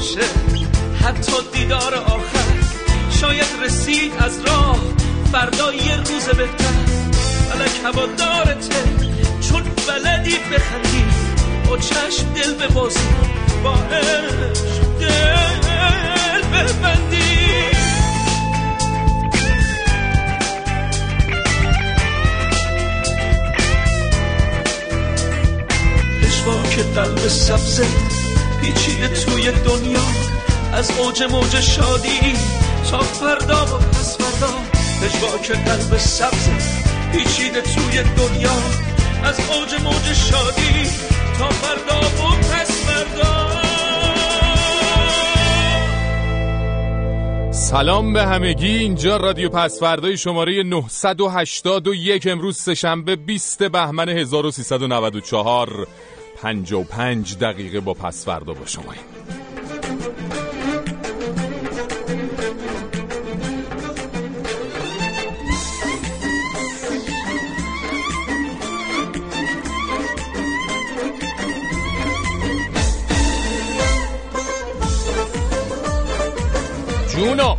باشه. حتی دیدار آخر شاید رسید از راه. فردا یه روز بهتر. فلک هوا دارته. چون بلدی بخندی. با چشم دل به بازی. با دل ببندی. که قلب سبزه. پیچیده توی دنیا. از اوج موج شادی تا فردا و پس فردا. که قلب سبزه پیچیده توی دنیا. از اوج موج شادی تا فردا و پس فردا. سلام به همگی. اینجا رادیو پس فردای شماره 981 امروز سهشنبه 20 بهمن 1394 55 دقیقه با پس با شما جونو.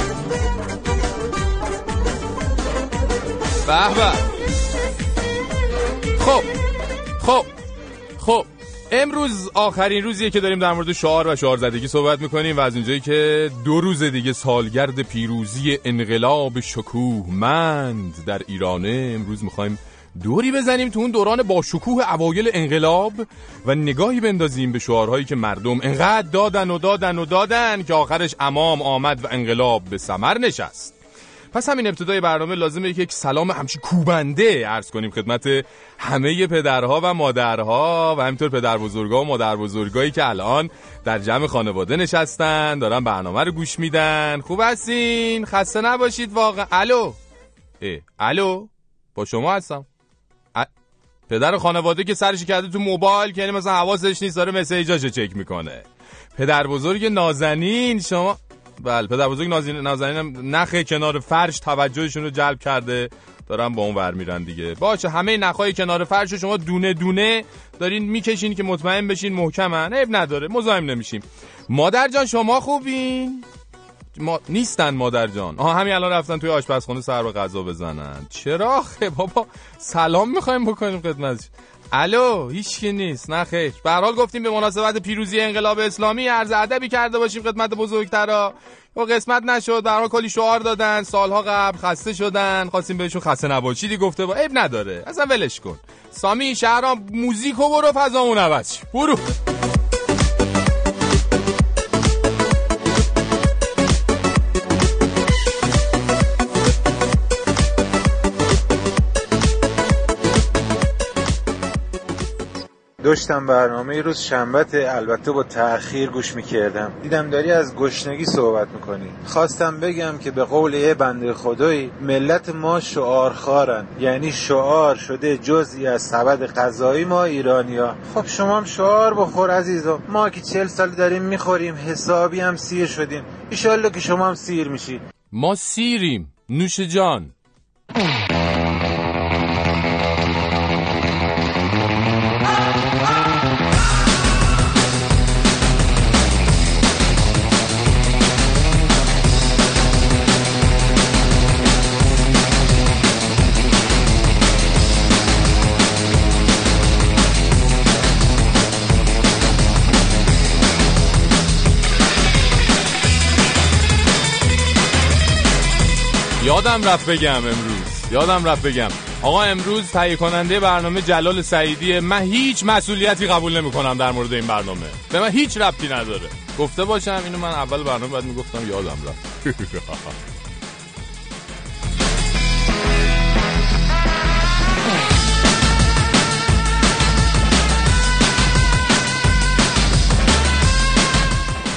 به. خب خب. امروز آخرین روزیه که داریم در مورد شعار و شعار زدگی صحبت می‌کنیم و از اونجایی که دو روز دیگه سالگرد پیروزی انقلاب شکوهمند در ایرانه امروز می‌خوایم دوری بزنیم تو اون دوران با شکوه اوایل انقلاب و نگاهی بندازیم به شعارهایی که مردم انقدر دادن و دادن و دادن که آخرش امام آمد و انقلاب به سمر نشست. پس همین ابتدای برنامه لازمه یک سلام همچی کوبنده عرض کنیم خدمت همه پدرها و مادرها و همینطور پدر بزرگا و مادر بزرگایی که الان در جمع خانواده نشستن دارن برنامه رو گوش میدن. خوب هستین؟ خسته نباشید واقعا. الو؟ اه. الو؟ با شما هستم. پدر خانواده که سرش کرده تو موبایل که یعنی مثلا حواسش نیست داره مسیجاشو چک می‌کنه. پدر بزرگ نازنین شما بله پدر بزرگ نازنین نخه کنار فرش توجهشون رو جلب کرده. دارن با اون ور میرن دیگه. باشه همه نخای کنار فرش شما دونه دونه دارین می‌کشین که مطمئن بشین محکمن. عیب نداره مزاحم نمیشیم. مادر جان شما خوبین؟ ما... نیستن مادر جان. آها همین الان رفتن توی آشپزخونه سر به غذا بزنن. چرا بابا سلام می‌خوایم بکنیم خدمتش. الو هیچ کی نیست نه خیر. به حال گفتیم به مناسبت پیروزی انقلاب اسلامی عرض ادبی کرده باشیم خدمت بزرگترا. و قسمت نشد به کلی شعار دادن سالها قبل خسته شدن خواستیم بهشون خسته نباشیدی گفته با عیب نداره. اصلا ولش کن. سامی شهرام موزیکو برو فضامون عوض برو. داشتم برنامه روز شنبت البته با تأخیر گوش می‌کردم. دیدم داری از گشنگی صحبت می‌کنی. خواستم بگم که به قول یه بنده خدایی ملت ما شعارخارن یعنی شعار شده جزئی از سبد غذایی ما ایرانیا خب شما هم شعار بخور عزیزم ما که چل سال داریم می‌خوریم حسابی هم سیر شدیم. ایشالله که شما هم سیر میشید ما سیریم. نوش جان. یادم رفت بگم امروز. یادم رفت بگم. آقا امروز تهیه کننده برنامه جلال سعیدی. من هیچ مسئولیتی قبول نمی کنم در مورد این برنامه. به من هیچ ربطی نداره. گفته باشم اینو من اول برنامه باید می‌گفتم یادم رفت.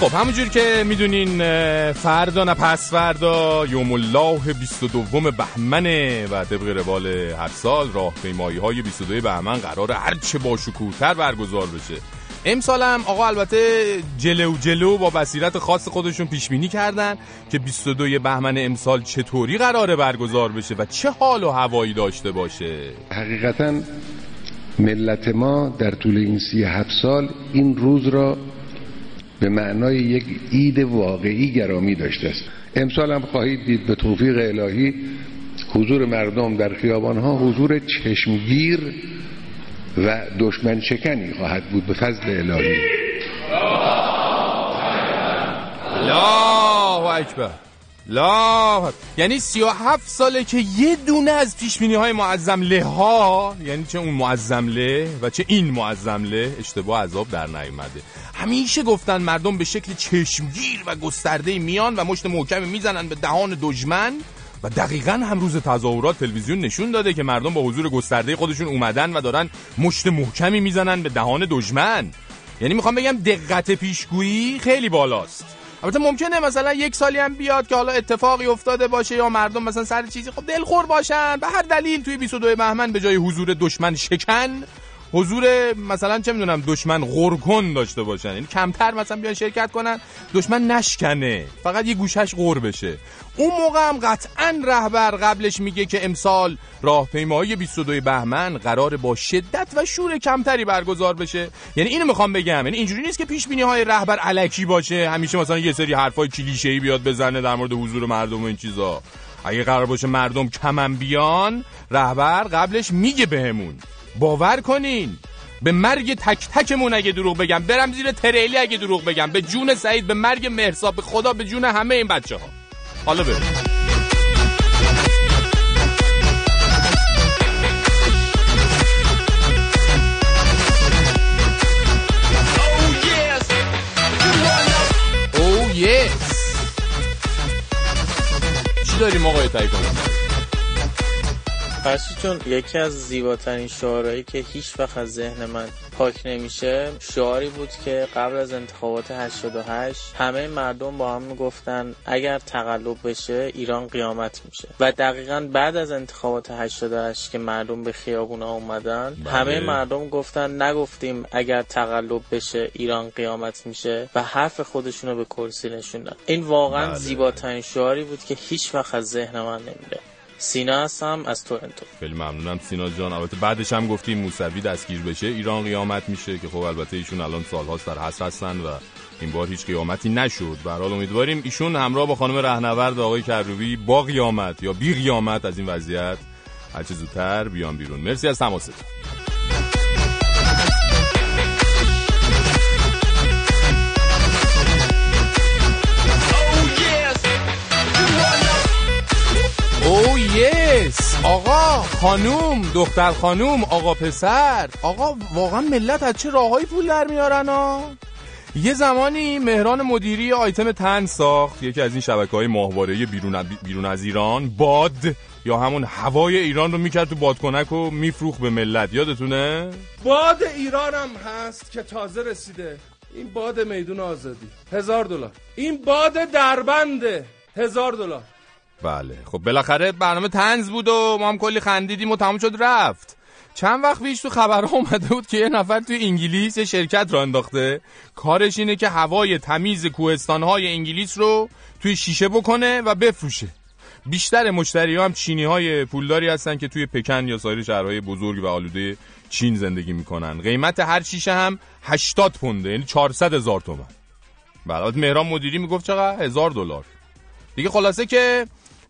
خب همونجور که می‌دونین فردا نه پس فردا یوم الله 22 بهمنه و طبق روال هر سال راهپیمایی های 22 بهمن قرار هرچه با شکوهتر برگزار بشه. امسال هم آقا البته جلو جلو با بصیرت خاص خودشون پیش بینی کردن که 22 بهمن امسال چطوری قراره برگزار بشه و چه حال و هوایی داشته باشه. حقیقتا ملت ما در طول این سی هفت سال این روز را به معنای یک عید واقعی گرامی داشته است. امسال هم خواهید دید به توفیق الهی حضور مردم در خیابان ها حضور چشمگیر و دشمن شکنی خواهد بود به فضل الهی. الله اکبر. لا یعنی 37 ساله که یه دونه از پیشبینی های معظم له ها یعنی چه اون معظم له و چه این معظم له اشتباه عذاب در نیومده. همیشه گفتن مردم به شکل چشمگیر و گسترده میان و مشت محکمی می‌زنن به دهان دشمن و دقیقا هم روز تظاهرات تلویزیون نشون داده که مردم با حضور گسترده خودشون اومدن و دارن مشت محکمی می‌زنن به دهان دشمن. یعنی می‌خوام بگم دقت پیشگویی خیلی بالاست. البته ممکنه مثلا یک سالی هم بیاد که حالا اتفاقی افتاده باشه یا مردم مثلا سر چیزی خب دلخور باشن. به هر دلیل توی 22 بهمن به جای حضور دشمن شکن. حضور مثلا چه می‌دونم دشمن غرکن داشته باشن. یعنی کمتر مثلا بیان شرکت کنن دشمن نشکنه. فقط یه گوشش غور بشه. اون موقع هم قطعا رهبر قبلش میگه که امسال راهپیمایی 22 بهمن قرار با شدت و شور کمتری برگزار بشه. یعنی اینو می‌خوام بگم. یعنی اینجوری نیست که پیش بینی های رهبر علکی باشه همیشه مثلا یه سری حرفای کلیشه ای بیاد بزنه در مورد حضور مردم و این چیزا. اگه قرار باشه مردم کمم بیان رهبر قبلش میگه بهمون. باور کنین. به مرگ تک تکمون اگه دروغ بگم برم زیر تریلی اگه دروغ بگم. به جون سعید به مرگ مرسا به خدا به جون همه این بچه ها حالا یس چی داریم آقای تایی کنم فرشی چون یکی از زیباترین شعارهایی که هیچ وقت از ذهن من پاک نمیشه شعاری بود که قبل از انتخابات 88 همه مردم با هم می‌گفتن اگر تقلب بشه ایران قیامت میشه و دقیقا بعد از انتخابات 88 که مردم به خیابونا اومدن بله. همه مردم گفتن نگفتیم اگر تقلب بشه ایران قیامت میشه و حرف خودشونو به کرسی نشوندن این واقعا بله. زیباترین شعاری بود که هیچ وقت از ذهن من نمیره سینا هستم از تورنتو. خیلی ممنونم. سینا جان البته بعدش هم گفتیم موسوی دستگیر بشه. ایران قیامت میشه که خب البته ایشون الان سالهاست در حس هستن و این بار هیچ قیامتی نشد. به حال امیدواریم ایشون همراه با خانم رهنورد آقای کروبی با قیامت یا بی قیامت از این وضعیت هرچه زودتر بیان بیرون. مرسی از تماستون. او یس آقا خانوم دختر خانوم آقا پسر. آقا واقعا ملت از چه راههایی پول در میارن ها؟ یه زمانی مهران مدیری آیتم تن ساخت. یکی از این شبکه های ماهواره بیرون, بیرون از ایران باد یا همون هوای ایران رو می‌کرد تو بادکنک و میفروخ به ملت. یادتونه؟ باد ایران هم هست که تازه رسیده. این باد میدون آزادی. هزار دلار. این باد دربنده هزار دلار. بله. خب بالاخره برنامه تنز بود و ما هم کلی خندیدیم و تمام شد رفت. چند وقت پیش تو خبرها اومده بود که یه نفر توی انگلیس یه شرکت را انداخته. کارش اینه که هوای تمیز کوهستانهای انگلیس رو توی شیشه بکنه و بفروشه. بیشتر مشتری هم چینی های پولداری هستن که توی پکن یا سایر شهرهای بزرگ و آلوده چین زندگی می‌کنن. قیمت هر شیشه هم 80 پونده یعنی 400 هزار تومن. بعد مهران مدیری می‌گفت چقدر؟ هزار دلار. دیگه خلاصه که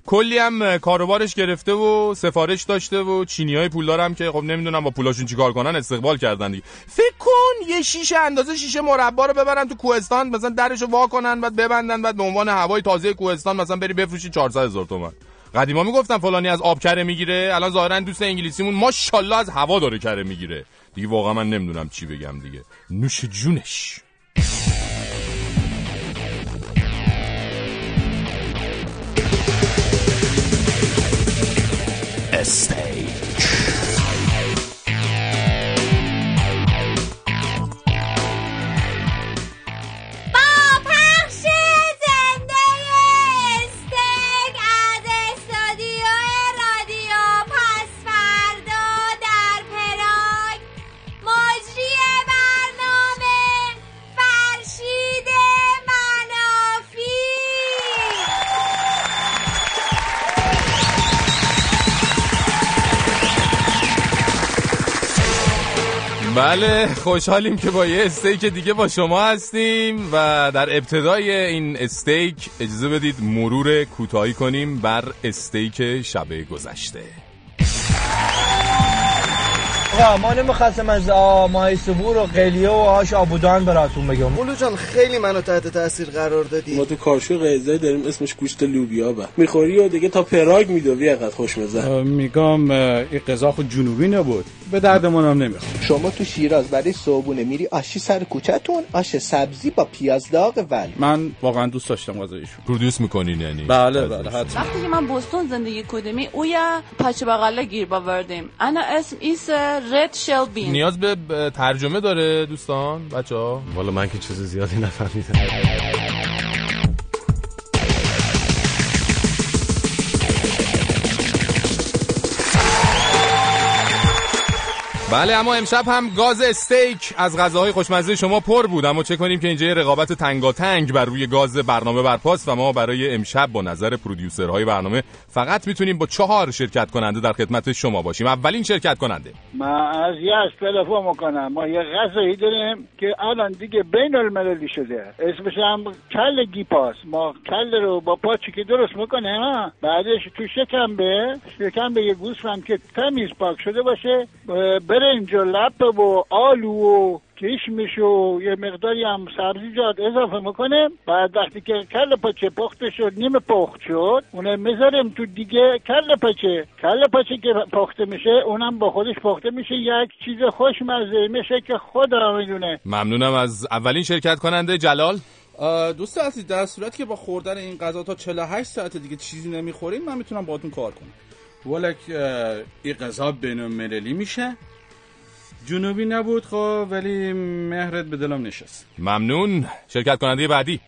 کلی هم کاروبارش گرفته و سفارش داشته و چینی های پولدار هم که خب نمی‌دونم با پولاشون چیکار کنن استقبال کردن دیگه. فکر کن یه شیشه اندازه شیشه مربا رو ببرن تو کوهستان مثلا درشو وا کنن بعد ببندن بعد به عنوان هوای تازه کوهستان مثلا بری بفروشی 400 هزار تومان قدیما می‌گفتن فلانی از آب کره می‌گیره الان ظاهرا دوست انگلیسیمون ماشاءالله از هوا داره کره می‌گیره. دیگه واقعا من نمی‌دونم چی بگم دیگه. نوش جونش. Stay. بله خوشحالیم که با یه استیک دیگه با شما هستیم و در ابتدای این استیک اجازه بدید مرور کوتاهی کنیم بر استیک شب گذشته. آقا ما نمی‌خواستم از ماهی سبور و قلیه و آش آبودان براتون بگم. مولو جان خیلی منو تحت تاثیر قرار دادی. ما تو کاشو غذایی داریم اسمش گوشت لوبیا با. می‌خوری و دیگه تا پراگ میدوی اینقدر خوشمزه. میگم این خود جنوبی نبود. به دردمون هم نمی‌خواد شما تو شیراز برای صبحونه میری آشی سر کوچهتون آش سبزی با پیاز داغ ول. من واقعا دوست داشتم غذایشون پرودوس می‌کنین یعنی بله بله حتما. وقتی که من بوستون زندگی کردم اویا پچه بغله گیر باوردیم. انا اسم ایس رد شل بین نیاز به ترجمه داره دوستان بچه ها والا من که چیز زیادی نفهمیدم. بله اما امشب هم گاز استیک از غذاهای خوشمزه شما پر بود. اما چه کنیم که اینجا رقابت تنگاتنگ بر روی گاز برنامه برپاست و ما برای امشب با نظر پرودیوسرهای برنامه فقط می‌تونیم با چهار شرکت کننده در خدمت شما باشیم. اولین شرکت کننده. ما از یه تلفن می‌کنم. ما یه غذایی داریم که الان دیگه بین المللی شده. اسمش هم کل گیپاس. ما کل رو با پاچی که درست می‌کنه بعدش تو شکمبه شکمبه یه گوسفند که تمیز پاک شده باشه برنج و لپ و آلو و کشمش و یه مقداری هم سبزیجات اضافه می‌کنه. بعد وقتی که کل پاچه پخته شد نیمه پخت شد اونه می‌ذاریم تو دیگه کل پاچه. کل پاچه که پخته میشه اونم با خودش پخته میشه. یک چیز خوشمزه میشه که خدا می‌دونه. ممنونم از اولین شرکت کننده جلال. دوست عزیز در صورتی که با خوردن این غذا تا 48 ساعت دیگه چیزی نمی‌خورین من می‌تونم باهاتون کار کنم. ولک این غذا بین المللی میشه. جنوبی نبود خب ولی مهرت به دلم نشست. ممنون. شرکت کننده بعدی.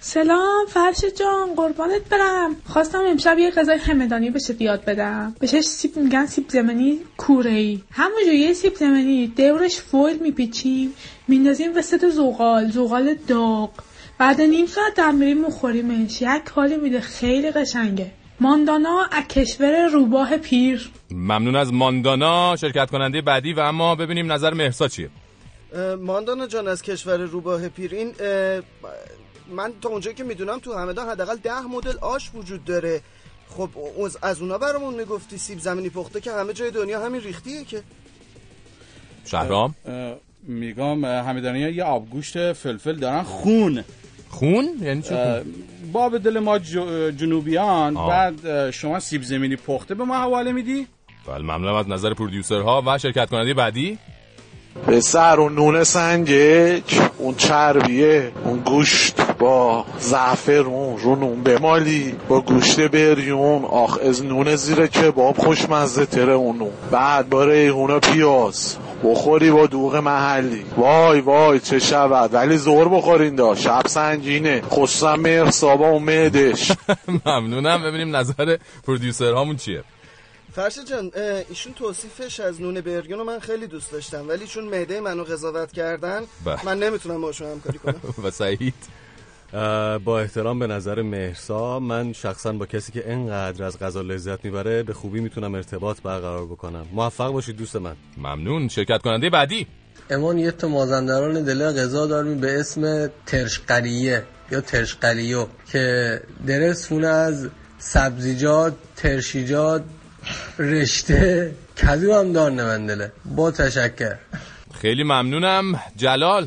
سلام فرش جان قربانت برم. خواستم امشب یه غذای همدانی بشه بیاد بدم. بهش سیب میگن سیب زمینی کوره ای همونجور یه سیب زمینی دورش فویل میپیچیم. میندازیم وسط زغال زغال داغ. بعد نیم ساعت در میریم مخوریمش یک حالی میده. خیلی قشنگه. ماندانا از کشور روباه پیر. ممنون از ماندانا شرکت کننده بعدی و اما ببینیم نظر مهرسا چیه. ماندانا جان از کشور روباه پیر. این من تا اونجایی که می‌دونم تو همدان حداقل ده مدل آش وجود داره. خب از اونا برامون می‌گفتی سیب زمینی پخته که همه جای دنیا همین ریختیه که. شهرام؟ میگم همدانی یه آبگوشت فلفل دارن. خون. خون؟ یعنی چه باب دل ما جنوبیان آه. بعد شما سیب زمینی پخته به ما حواله میدی؟ بله ممنونم از نظر پرودیوسرها و شرکت کننده بعدی؟ به سر اون نون سنجک اون چربیه اون گوشت با زعفرون رو نون بمالی با گوشت بریون آخ از نون زیر کباب خوشمزه تره اون نون بعد با ریحون پیاز. بخوری با دوغ محلی. وای وای چه شود. ولی زور بخورین دا شب سنگینه خصوصا مرسابا و معدش ممنونم. ببینیم نظر پرودیوسر هامون چیه. فرشا جان ایشون توصیفش از نون برگون رو من خیلی دوست داشتم. ولی چون معده منو قضاوت کردن با. من نمی‌تونم باشون همکاری کنم. و سعید. با احترام به نظر مهرسا من شخصا با کسی که انقدر از غذا لذت می‌بره به خوبی می‌تونم ارتباط برقرار بکنم. موفق باشید دوست من. ممنون. شرکت کننده بعدی. امان یه تا مازندران دل غذا داریم به اسم ترشقلیه یا ترشقلیو که درسونه از سبزیجات ترشیجات رشته. کدو هم دار نمندله با تشکر. خیلی ممنونم. جلال.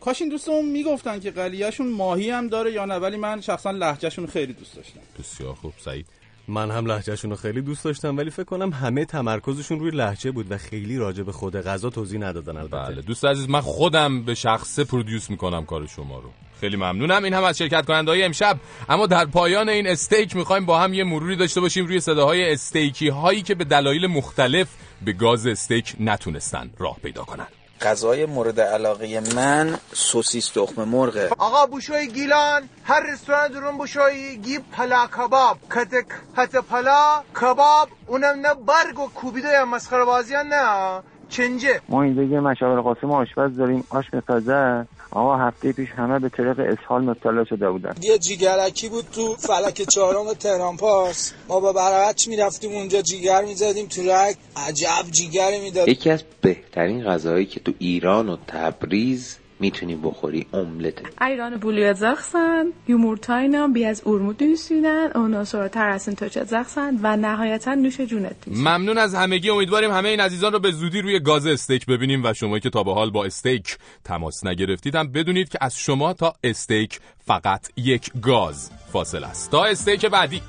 کاش این دوستمون می‌گفتن که قلیهشون ماهی هم داره یا نه ولی من شخصا لهجهشون خیلی دوست داشتم. بسیار خوب سعید. من هم لهجهشون رو خیلی دوست داشتم ولی فکر کنم همه تمرکزشون روی لهجه بود و خیلی راجع به خود غذا توضیح ندادن البته. بله. دوست عزیز من خودم به شخصه پرودیوس می‌کنم کار شما رو. خیلی ممنونم. این هم از شرکت کننده های امشب. اما در پایان این استیک می‌خوایم با هم یه مروری داشته باشیم روی صداهای استیکی هایی که به دلایل مختلف به گاز استیک نتونستن راه پیدا کنن. غذای مورد علاقه من سوسیس تخم مرغه. آقا بوشوی گیلان هر رستوران درون بوشوی گیب پلا کباب. کتک هت پلا کباب اونم نه برگ و کوبیده مسخره بازی نه. چنجه. ما اینجا یه مشاور قاسم آشپز داریم آش می‌سازه آقا هفته پیش همه به طریق اسهال مبتلا شده بودن. یه جیگرکی بود تو فلک چهارم تهران پارس ما با برابچ می‌رفتیم اونجا جیگر می‌زدیم تو رگ. عجب جیگری می‌داد. یکی از بهترین غذاهایی که تو ایران و تبریز می‌تونی بخوری املت. Ayranı buluyacaksan, yumurtayla biraz urmu düğsüyle, ondan sonra terasını töçeceksen و نهایتا نوش جونت ممنون از همگی امیدواریم همه این عزیزان رو به زودی روی گاز استیک ببینیم و شما که تا به حال با استیک تماس نگرفتید هم بدونید که از شما تا استیک فقط یک گاز فاصل است. تا استیک بعدی.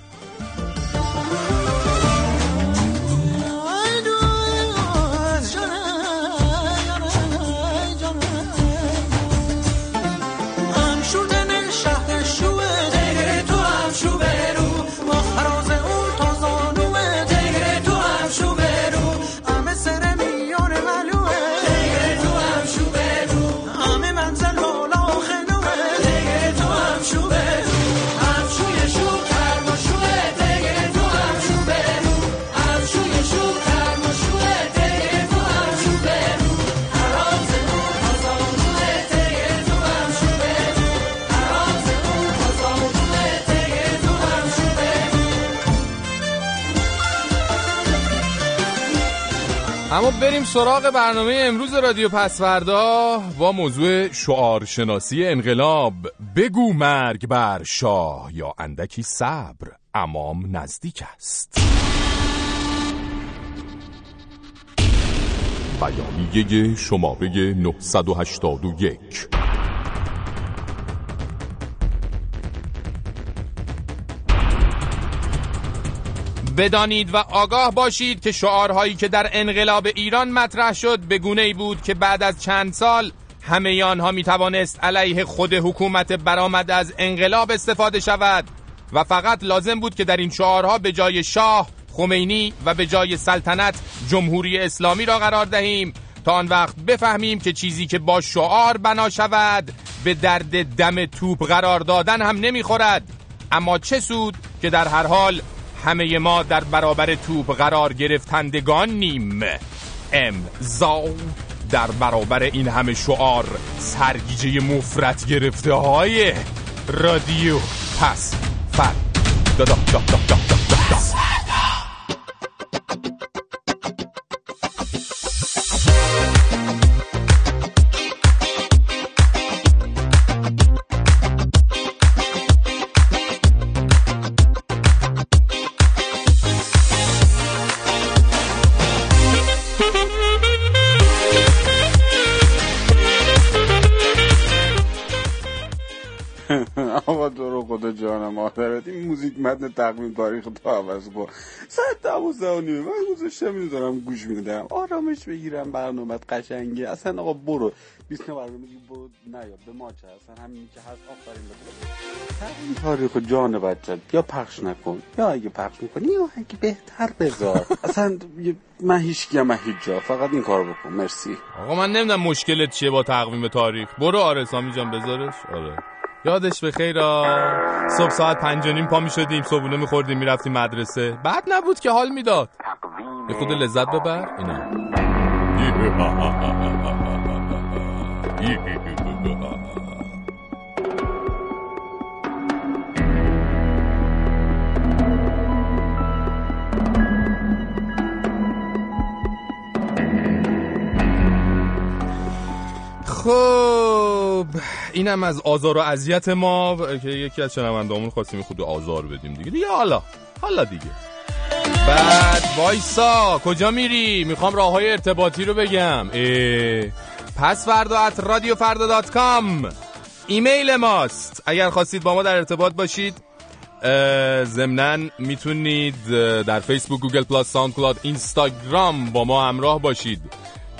بریم سراغ برنامه امروز رادیو پسوردا با موضوع شعارشناسی انقلاب. بگو مرگ بر شاه یا اندکی صبر امام نزدیک است. بیانیه شماره 981 بدانید و آگاه باشید که شعارهایی که در انقلاب ایران مطرح شد به گونه ای بود که بعد از چند سال همه آنها می توانست علیه خود حکومت برآمد از انقلاب استفاده شود و فقط لازم بود که در این شعارها به جای شاه خمینی و به جای سلطنت جمهوری اسلامی را قرار دهیم تا آن وقت بفهمیم که چیزی که با شعار بنا شود به درد دم توپ قرار دادن هم نمی‌خورد. اما چه سود که در هر حال همه ما در برابر توپ قرار گرفتندگانیم امضا در برابر این همه شعار سرگیجه مفرت گرفته های رادیو پس فر. دا دا دا متن تقویم تاریخ تو عوض کن. ساعت دوازده و نیمه من گذاشته می‌ذارم گوش میدم آرامش بگیرم برنامه قشنگه. اصلا آقا برو. بیست برنامه برو نیا. به ما چه؟ اصلا همین که هست آفرین. تقویم تاریخ جان بچت یا پخش نکن. یا اگه پخش می‌کنی یا اگه بهتر بذار. اصلا من هیچ من هیچ جا. فقط این کار بکن. مرسی. آقا من نمی‌دونم مشکلت چیه با تقویم تاریخ. برو آره سامی جان بذارش. آره. یادش به خیر صبح ساعت پنج و نیم پا می شدیم صبحونه می خوردیم می رفتیم مدرسه. بعد نبود که حال می‌داد. یه خود لذت ببر اینا. خب. اینم از آزار و اذیت ما. که یکی از شنوندهامون خواستیم خود آزار بدیم دیگه. دیگه حالا حالا دیگه. بعد وایسا کجا میری؟ می‌خوام راه های ارتباطی رو بگم. اه. پس فردا at رادیو فردا dot com. ایمیل ماست. اگر خواستید با ما در ارتباط باشید ضمناً می‌تونید در فیسبوک گوگل پلاس ساوند کلاد اینستاگرام با ما همراه باشید.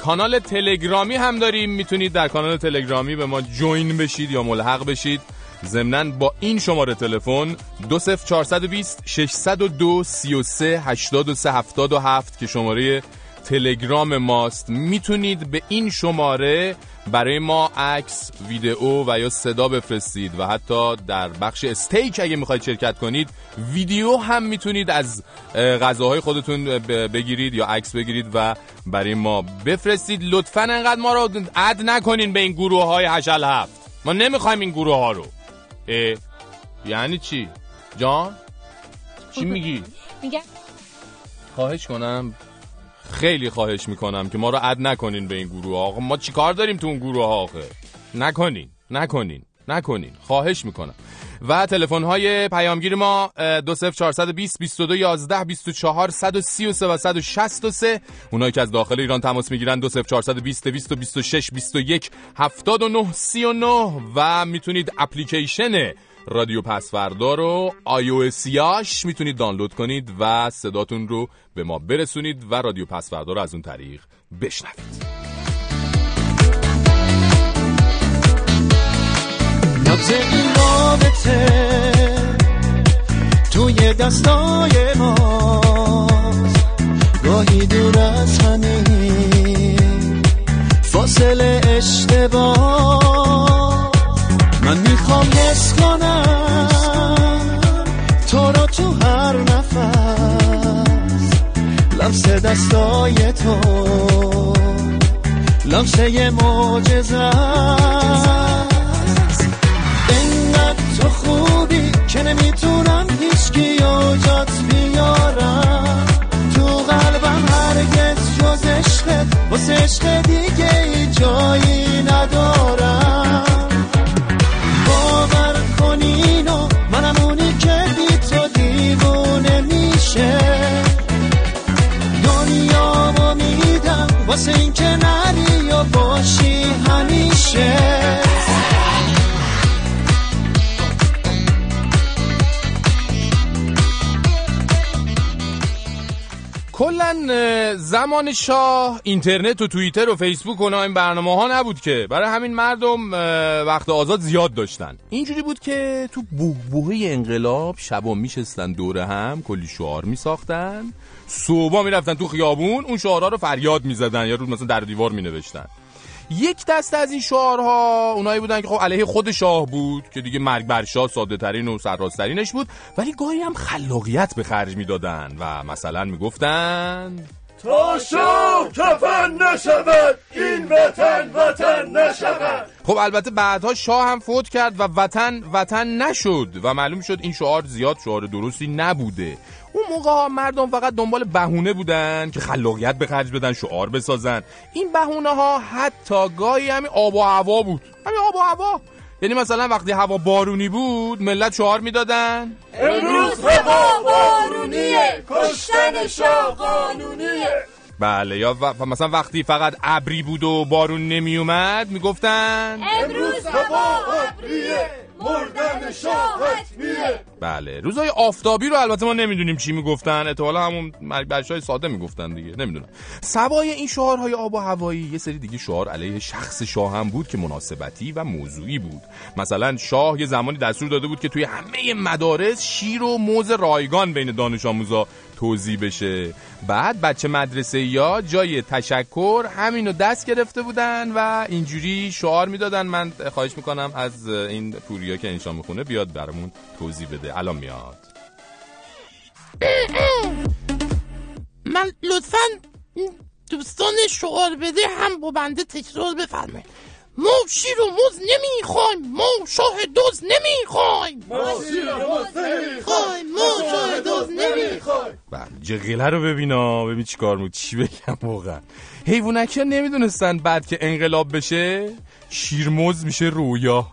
کانال تلگرامی هم داریم. می‌تونید در کانال تلگرامی به ما جوین بشید یا ملحق بشید. ضمناً با این شماره تلفن 20420 602 33 83 77 که شماره تلگرام ماست. می‌تونید به این شماره برای ما عکس ویدئو و یا صدا بفرستید و حتی در بخش استیک اگه می‌خواید شرکت کنید ویدیو هم می‌تونید از اه، غذاهای خودتون بگیرید یا عکس بگیرید و برای ما بفرستید. لطفا انقدر ما رو اد نکنین به این گروه های هشل هفت. ما نمی‌خوایم این گروه ها رو. اه، یعنی چی؟ جان؟ چی میگی؟ میگم. خواهش کنم. خیلی خواهش می‌کنم که ما رو اد نکنین به این گروه آقا ما چیکار داریم تو اون گروه آخه؟ نکنین نکنین نکنین. خواهش می‌کنم. و تلفن های پیامگیر ما اه، 20420 22 11 24 133 و 163 اونایی که از داخل ایران تماس می‌گیرن 20420 226 21 79 39 و می‌تونید اپلیکیشن رادیو پسوردا رو آی او اسیاش می‌تونید دانلود کنید و صداتون رو به ما برسونید و رادیو پسوردا رو از اون طریق بشنوید. نبض این رابطه توی دستای ماست. گاهی دور از همین فاصله اشتباه لمس دستای تو لمسه معجزه است. انقدر تو خوبی که نمی‌تونم هیچکی و جات بیارم تو قلبم هرگز جز عشقت واسه عشق دیگه ای جایی واسه این که نری و باشی همیشه. کلا زمان شاه اینترنت و توییتر و فیسبوک و این برنامه ها نبود که. برای همین مردم وقت آزاد زیاد داشتن. اینجوری بود که تو بوهبوهه انقلاب شبا میشستن دوره هم کلی شعار میساختن. صبح می‌رفتن تو خیابون اون شعارها رو فریاد می‌زدن. یا رو مثلا در دیوار مینوشتن. یک دسته از این شعارها اونایی بودن که خب علیه خود شاه بود که دیگه مرگ بر شاه ساده ترین و سرراسترینش بود ولی گاهی هم خلاقیت به خرج می‌دادن و مثلا می‌گفتن تا شاه کفن نشود این وطن وطن نشود. خب البته بعدها شاه هم فوت کرد و وطن وطن نشد و معلوم شد این شعار زیاد شعار درستی نبوده. اون موقع ها مردم فقط دنبال بهونه بودن که خلاقیت به خرج بدن شعار بسازن. این بهونه ها حتی گاهی همین آب و هوا بود. همین آب و هوا. یعنی مثلا وقتی هوا بارونی بود ملت شعار می‌دادن. امروز هوا بارونیه کشتن قانونیه. بله یا و... مثلا وقتی فقط ابری بود و بارون نمیومد می‌گفتن امروز هوا ابریه. مردن شاه حتمیه بله روزای آفتابی رو البته ما نمی‌دونیم چی می‌گفتن. احتمالا همون مرگ های ساده می‌گفتن دیگه نمی‌دونم. سوای این شعارهای آب و هوایی یه سری دیگه شعار علیه شخص شاه هم بود که مناسبتی و موضوعی بود. مثلا شاه یه زمانی دستور داده بود که توی همه مدارس شیر و موز رایگان بین دانش آموزا توضیح بشه. بعد بچه مدرسه یا جای تشکر همینو دست گرفته بودن و اینجوری شعار می‌دادن. من خواهش می‌کنم از این پوریا که انشا می‌خونه بیاد برامون توضیح بده. الان میاد. من لطفا دوستان شعار بده هم با بنده تکرار بفرمایید. ما شیر و موز نمی‌خوایم ما شاه دوز نمی‌خوایم. ما شیر و موز نمی‌خوایم ما شاه دوز نمی‌خوایم. بله جغله رو ببینا ببین چی کار بود چی بگم واقعا. حیوانکی ها نمی‌دونستن بعد که انقلاب بشه شیرموز میشه رویا.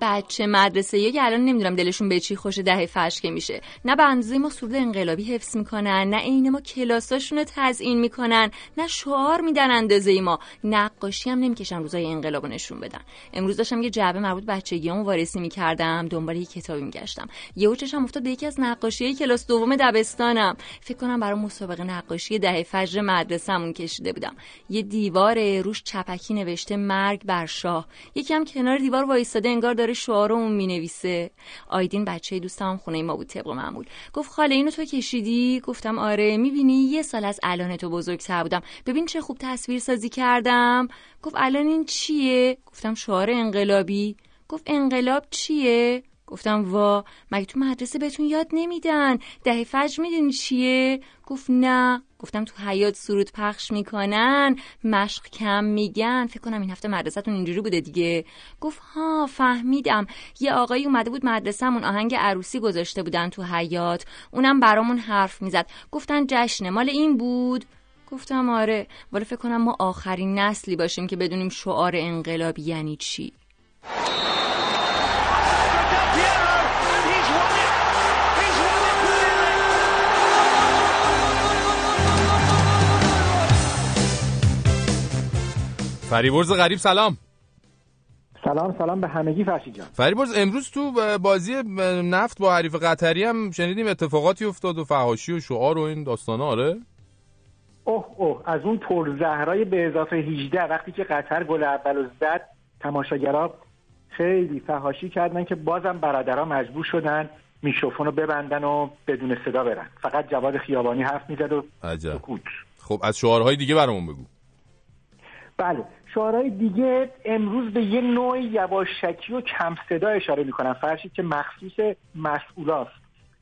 بچه مدرسه یا الان نمی‌دونم دلشون به چی خوش دهه فرش که میشه. نه به اندازه ما سرود انقلابی حفظ می‌کنن نه عین ما کلاساشون رو تزیین می‌کنن نه شعار میدن اندازه ما. نقاشی هم نمی‌کشن روزای انقلاب نشون بدن. امروز داشتم یه جعبه مربوط بچگیامو وارسی می‌کردم دنبال یه کتابی میگشتم. یهو چشم افتاد به یکی از نقاشی کلاس دوم دبستانم. فکر کنم برای مسابقه نقاشی دهه فجر مدرسه‌مون کشیده بودم. یه دیوار روش چپکی نوشته مرگ بر شاه. یکی هم کنار دیوار وایستاده انگار شعار اون می‌نویسه. آیدین بچه دوستم خونه ما بود طبق معمول. گفت خاله اینو تو کشیدی؟ گفتم آره. می‌بینی؟ یه سال از الان تو بزرگتر بودم. ببین چه خوب تصویر سازی کردم. گفت الان این چیه؟ گفتم شعار انقلابی. گفت انقلاب چیه؟ گفتم وا مگه تو مدرسه بهتون یاد نمیدن؟ دهه فجر می‌دونی چیه؟ گفت نه. گفتم تو حیات سرود پخش می‌کنن مشق کم میگن. فکر کنم این هفته مدرسهتون اینجوری بوده دیگه. گفت ها فهمیدم. یه آقایی اومده بود مدرسهمون آهنگ عروسی گذاشته بودن تو حیات اونم برامون حرف می‌زد. گفتن جشن مال این بود. گفتم آره. ولی فکر کنم ما آخرین نسلی باشیم که بدونیم شعار انقلابی یعنی چی. فریبرز غریب سلام. سلام سلام به همگی فرشی جان. فریبرز امروز تو بازی نفت با حریف قطری هم شنیدیم اتفاقاتی افتاد و فهاشی و شعار و این داستانه آره؟ اوه اوه از اون پر زهرای به اضافه 18 وقتی که قطر گل اول زد تماشاگرا خیلی فهاشی کردن که بازم برادرها مجبور شدن میکروفون رو ببندن و بدون صدا برن. فقط جواد خیابانی حرف می‌زد و عجب. سکوت. خب از شعارهای دیگه برامون بگو. بله شعارهای دیگه امروز به یه نوع یواشکی و کم صدا اشاره می‌کنن. فرشید که مخصوص مسئولاست.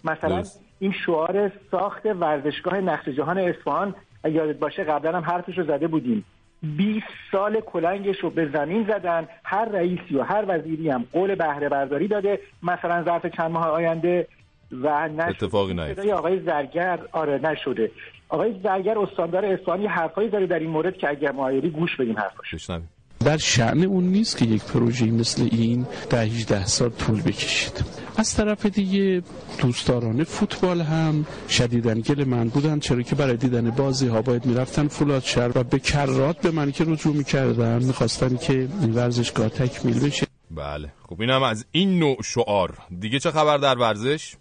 مثلا درست. این شعار ساخت ورزشگاه نقش جهان اصفهان یادت باشه قبلا هم حرفش رو زده بودیم. 20 سال کلنگش رو به زمین زدن هر رئیسی و هر وزیری هم قول بهره برداری داده. مثلا ظرف چند ماه آینده و نشد. اتفاقی. صدای آقای زرگر آره نشده. آقای زرگر استاندار اصفهان یه حرفایی داره در این مورد که اگر معایری گوش بدیم حرفاش در شعن اون نیست که یک پروژه مثل این ده 18 سال طول بکشید. از طرف دیگه دوستداران فوتبال هم شدیدن گل من بودن چرا که برای دیدن بازی ها باید می‌رفتن فولاد شهر و به کرات به من که رجوع می‌کردن می‌خواستن که این ورزشگاه تکمیل بشه. بله. خب اینم از این نوع شعار. دیگه چه خبر در ورزش؟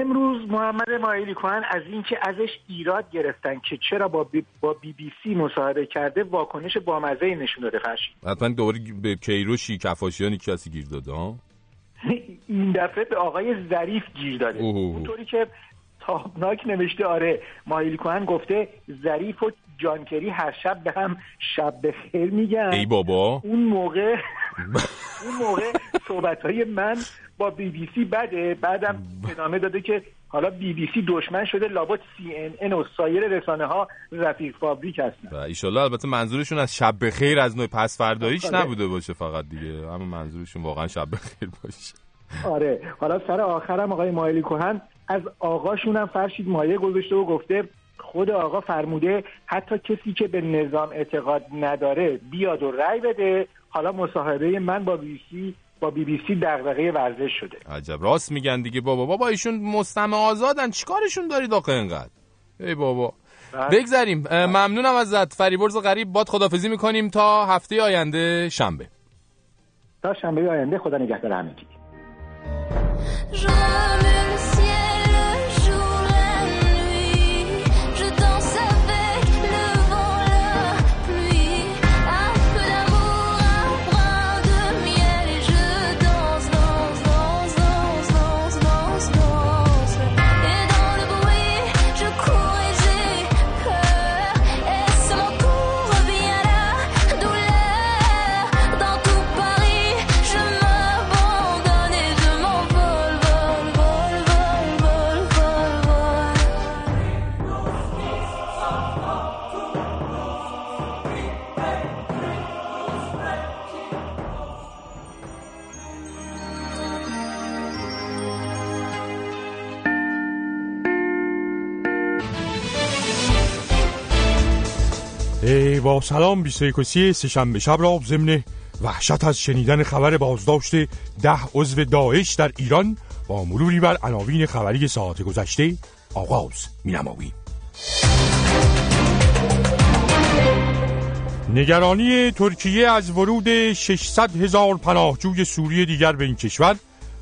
امروز محمد مایلی کهن از اینکه ازش ایراد گرفتن که چرا با بی, با بی, بی سی مصاحبه کرده واکنش بامزه نشون داده فرشید. حتما دوباره به کیروشی کفاشیانی کسی گیر داده ها؟ این دفعه به آقای ظریف گیر داده. اونطوری که تابناک نوشته آره مایلی کهن گفته ظریف و جانکری هر شب به هم شب بخیر میگن. ای بابا. اون موقع اون موقع صحبت های من با بی بی سی بده. بعدم ادامه داده که حالا بی بی سی دشمن شده. لابد سی ان ان و سایر رسانه ها رفیق فابریک هستن. و ایشالله البته منظورشون از شب بخیر از نوع پس فرداییش آره. نبوده باشه فقط دیگه. اما منظورشون واقعا شب بخیر باشه. آره. حالا سر آخرم آقای مایلی کهن از آقاشون هم فرشید مایه گذاشته و گفته خود آقا فرموده حتی کسی که به نظام اعتقاد نداره بیاد و رأی بده. حالا مصاحبه من با بی بی سی با بی بی سی دغدغه ورزش شده. عجب. راست میگن دیگه بابا. بابا ایشون مستمع آزادن. چیکارشون دارید آخه اینقدر؟ ای بابا. بله. بگذریم. اه، ممنونم ازت. فریبرز غریب باد خدافزی می‌کنیم تا هفته آینده شنبه. تا شنبه آینده خدا نگهدار همگی. با سلام 21 و 30 سهشنبه شب را ضمن وحشت از شنیدن خبر بازداشت ده عضو داعش در ایران با مروری بر عناوین خبری ساعت گذشته آغاز مینماییم نگرانی ترکیه از ورود 600 هزار پناهجوی سوری دیگر به این کشور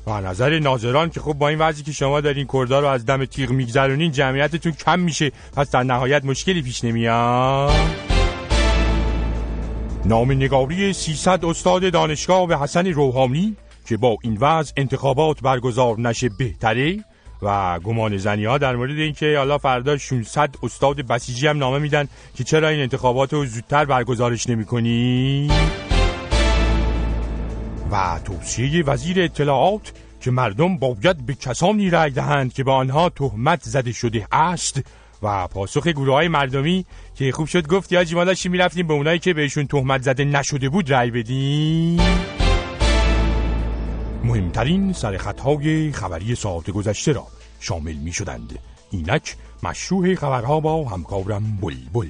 و نظر ناظران که خب با این وضعی که شما در این کردار رو از دم تیغ میگذرونین جمعیتتون کم میشه پس در نهایت مشکلی پیش نمیاد. نامنگاری 300 استاد دانشگاه به حسن روحانی که با این وضع انتخابات برگزار نشه بهتره و گمان زنی ها در مورد اینکه حالا فردا 600 استاد بسیجی هم نامه میدن که چرا این انتخابات رو زودتر برگزارش نمی و توصیه وزیر اطلاعات که مردم باید به کسانی رأی دهند که به آنها تهمت زده شده است و پاسخ گروه های مردمی که خوب شد گفت یا ما داشتیم می‌رفتیم به اونایی که بهشون تهمت زده نشده بود رأی بدیم. مهمترین سرخطهای خبری ساعت گذشته را شامل می شدند اینک مشروع خبرها با همکارم بلبل.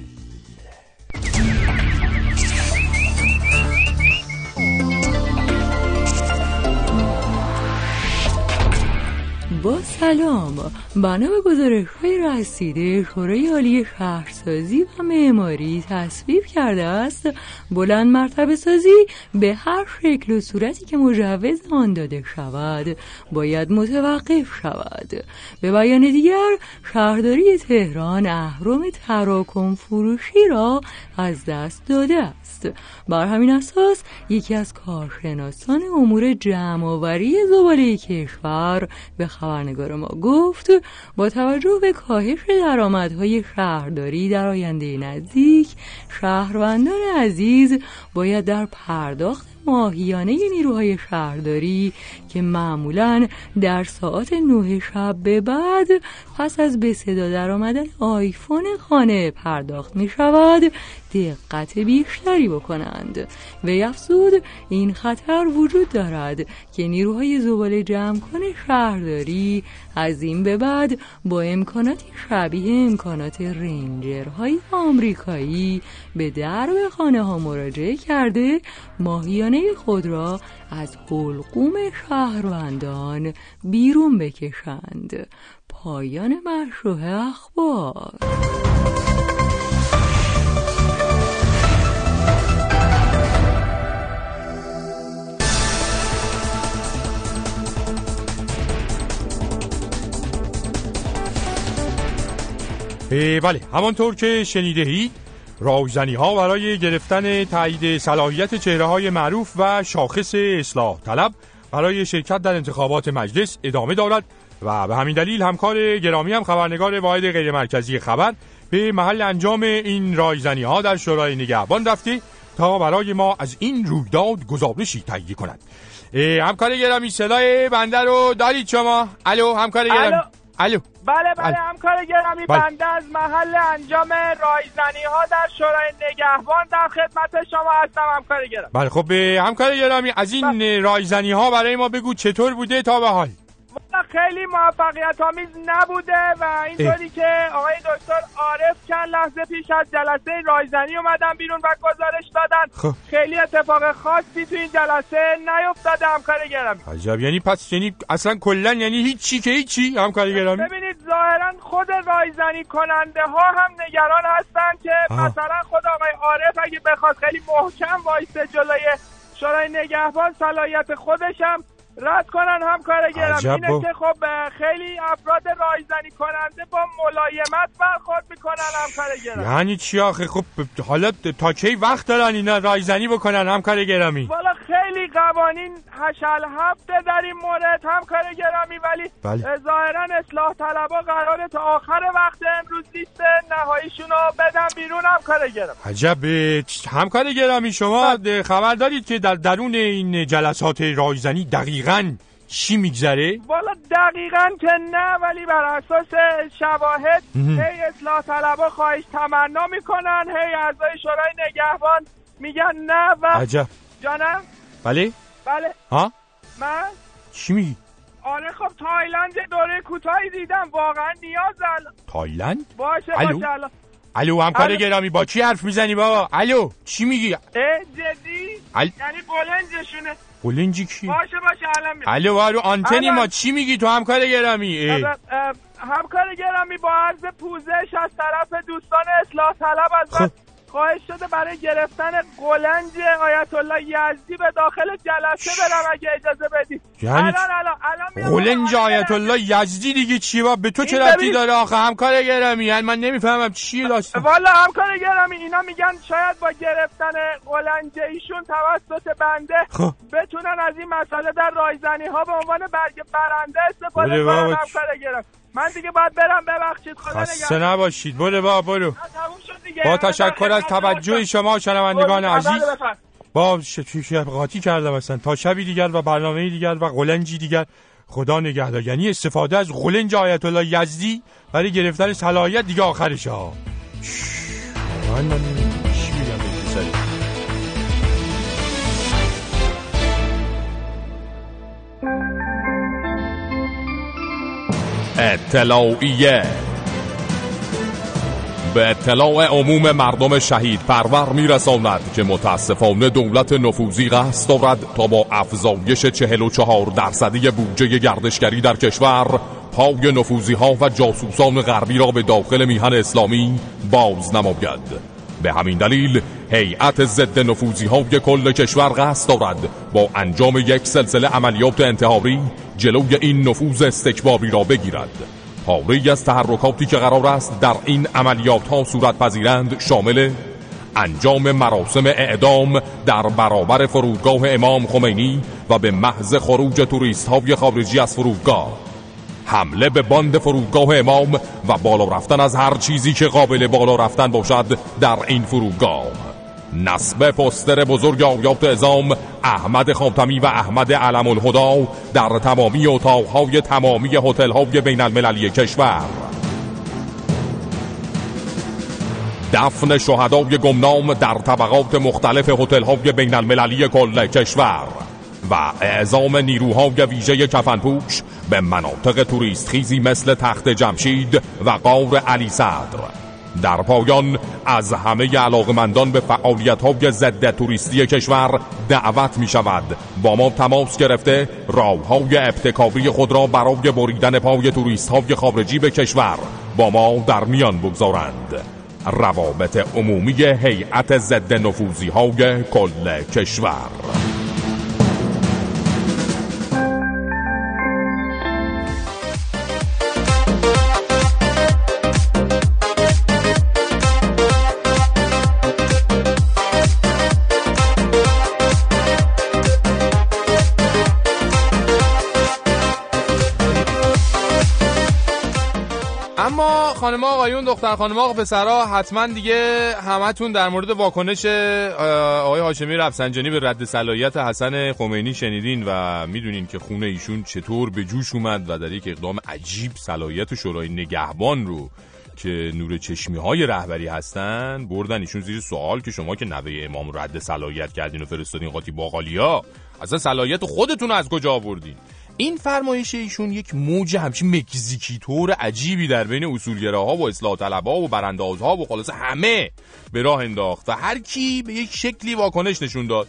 با سلام. بنا به گزارش های رسیده شورای عالی شهرسازی و معماری تصویب کرده است. بلند مرتبه سازی به هر شکل و صورتی که مجوز آن داده شود باید متوقف شود. به بیان دیگر شهرداری تهران اهرم تراکم فروشی را از دست داده است. بر همین اساس یکی از کارشناسان امور جمعآوری زباله کشور به خبرنگار ما گفت با توجه به کاهش درآمدهای شهرداری در آینده نزدیک شهروندان عزیز باید در پرداخت ماهیانه نیروهای شهرداری که معمولا در ساعت نه شب به بعد پس از به صدا در آمدن آیفون خانه پرداخت می شود دقت بیشتری بکنند. و افزود این خطر وجود دارد که نیروهای زباله جمع کنه شهرداری از این به بعد با امکاناتی شبیه امکانات رنجرهای آمریکایی به درب خانه ها مراجعه کرده ماهیانه خود را از حلقوم شهروندان بیرون بکشند. پایان مشروع اخبار. بله همانطور که شنیده اید راهزنی ها برای گرفتن تایید صلاحیت چهره های معروف و شاخص اصلاح طلب برای شرکت در انتخابات مجلس ادامه دارد و به همین دلیل همکار گرامی هم خبرنگار واحد غیر مرکزی خبر به محل انجام این رایزنی ها در شورای نگهبان رفته تا برای ما از این رویداد گزارشی تهیه اه، همکار گرامی صدای بنده رو دارید شما؟ الو همکار گرامی. الو بله بله بله. همکار گرامی بله. بنده از محل انجام رایزنی ها در شورای نگهبان در خدمت شما هستم همکار گرامی بله خب همکار گرامی از این رایزنی ها برای ما بگو چطور بوده تا به حال خیلی موفقیت آمیز نبوده و اینطوری که آقای دکتر عارف چند لحظه پیش از جلسه رایزنی اومدن بیرون و گزارش دادن خب. خیلی اتفاق خاصی تو این جلسه نیفتاده همکار گرامی عجب یعنی پس یعنی اصلا کلا یعنی هیچی که هیچی همکار گرامی ببینید ظاهرا خود رایزنی کننده ها هم نگران هستن که آه. مثلا خود آقای عارف اگه بخواد خیلی محکم وایسته جلوی شورای نگهبان صلاحیت خودش هم رد کنن همکار گرم. عجب اینه با- که خب خیلی افراد رایزنی کننده با ملایمت برخورد می‌کنن همکار گرم یعنی چی آخه؟ خب حالا تا کی وقت دارن اینا رایزنی بکنن همکار گرامی؟ والا خیلی قوانین هشل هفته در این مورد همکار گرامی ولی بله. اه، ظاهرا اصلاح طلبا قراره تا آخر وقت امروز لیست نهاییشون رو بدن بیرون همکار گرم عجب همکار گرامی شما اه، خبر دارید که در درون این جلسات رایزنی دقیقاً چی میگذره؟ والا دقیقا که نه ولی بر اساس شواهد. هی اصلاح طلبا خواهش تمنا می‌کنن هی اعضای شورای نگهبان میگن نه و عجب. جانم؟ بله؟ بله. ها؟ من؟ چی میگی؟ آره خب تایلند دوره کوتاهی دیدم واقعا نیاز الان. تایلند؟ باشه الو؟ باشه الان. الو همکار الو. گرامی با چی حرف می‌زنی بابا؟ الو چی میگی؟ اه جدی؟ ال- یعنی بلنجشونه بلنجی کی باشه باشه الان. الو رو آنتنی. ما چی میگی تو همکار گرامی همکار گرامی با عرض پوزش از طرف دوستان اصلاح طلب از خواهش شده برای گرفتن قلنج آیت الله یزدی به داخل جلسه برم اگه اجازه بدید یعنی الان الان الان قلنج آیت الله یزدی دیگه چی با؟ به تو چه ربطی داره آخه؟ همکار گرامی یعنی من نمی‌فهمم چیه داستان. والا همکار گرامی اینا میگن شاید با گرفتن قلنج ایشون توسط بنده خب. بتونن از این مسئله در رایزنی ها به عنوان برگ برنده استفاده بله کنن. همکار گرامی. من دیگه باید برم ببخشید خدا خسته. نباشید. برو با برو. با تشکر از توجه شما شنوندگان عزیز. با قاطی کردم اصلا تا شبی دیگر و برنامه دیگر و قلنجی دیگر. خدا نگهدار. یعنی استفاده از قلنج آیت الله یزدی برای گرفتن صلاحیت دیگه آخرش ها اطلاعیه. به اطلاع عموم مردم شهید پرور میرساند که متاسفانه دولت نفوذی قصد دارد تا با افزایش 44 درصدی بودجه گردشگری در کشور پای نفوذی ها و جاسوسان غربی را به داخل میهن اسلامی باز نماید به همین دلیل هیئت ضد نفوذی های کل کشور قصد دارد با انجام یک سلسله عملیات انتحاری جلوی این نفوذ استکبابی را بگیرد. پاره از تحرکاتی که قرار است در این عملیات ها صورت پذیرند شامل انجام مراسم اعدام در برابر فرودگاه امام خمینی و به محض خروج توریست های خارجی از فرودگاه حمله به باند فرودگاه امام و بالا رفتن از هر چیزی که قابل بالا رفتن باشد در این فرودگاه. نصب پستر بزرگ آیات ازام احمد خاتمی و احمد علم الهدا در تمامی اتاقهای تمامی هتل‌های بین المللی کشور. دفن شهدای گمنام در طبقات مختلف هتل‌های بین المللی کل کشور. و اعزام نیروهای ویژه کفنپوش به مناطق توریست خیزی مثل تخت جمشید و قار علی صدر. در پایان از همه علاقمندان به فعالیت های ضد توریستی کشور دعوت می شود با ما تماس گرفته راه های ابتکاری خود را برای بریدن پای توریست های خارجی به کشور با ما در میان بگذارند. روابط عمومی هیئت ضد نفوذی های کل کشور. آقایون دختر خانم آقا پسرا حتما دیگه همتون در مورد واکنش آقای هاشمی رفسنجانی به رد صلاحیت حسن خمینی شنیدین و می‌دونین که خونه ایشون چطور به جوش اومد و در یک اقدام عجیب صلاحیت شورای نگهبان رو که نور چشمی های رهبری هستن بردن ایشون زیر سوال که شما که نوه امام رد صلاحیت کردین و فرستادین قاطی باقالیا اصلا صلاحیت خودتون از کجا آوردین؟ این فرمایش ایشون یک موج همچین مکزیکی طور عجیبی در بین اصولگراها و اصلاح طلبها و براندازها و خلاصه همه به راه انداخت و هر کی به یک شکلی واکنش نشون داد.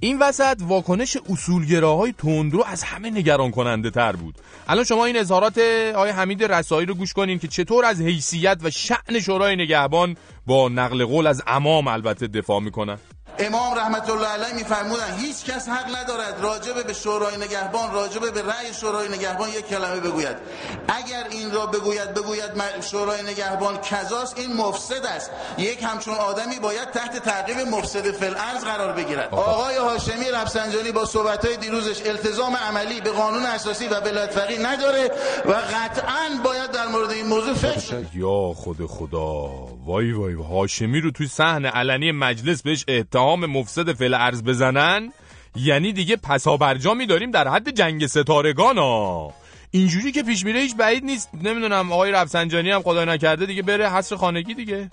این وسط واکنش اصولگراهای تندرو از همه نگران کننده تر بود. الان شما این اظهارات آقای حمید رسایی رو گوش کنین که چطور از حیثیت و شعن شورای نگهبان با نقل قول از امام البته دفاع می‌کنن. امام رحمت الله علیه میفرمودن هیچ کس حق ندارد راجب به شورای نگهبان راجب به رأی شورای نگهبان یک کلمه بگوید. اگر این را بگوید بگوید شورای نگهبان کذاست این مفسد است. یک همچون آدمی باید تحت تعقیب مفسد فلعرض قرار بگیرد. آقای هاشمی رفسنجانی با صحبت‌های دیروزش التزام عملی به قانون اساسی و ولایت فقیه نداره و قطعا باید در مورد این موضوع فکر یا خود خدا. وای وای. هاشمی رو توی صحن علنی مجلس بهش اتهام مفسد فعل ارز بزنن؟ یعنی دیگه پسابرجامی داریم در حد جنگ ستارگان ها. اینجوری که پیش میره هیچ بعید نیست. نمی‌دونم آقای رفسنجانی هم خدای نکرده دیگه بره حصر خانگی دیگه.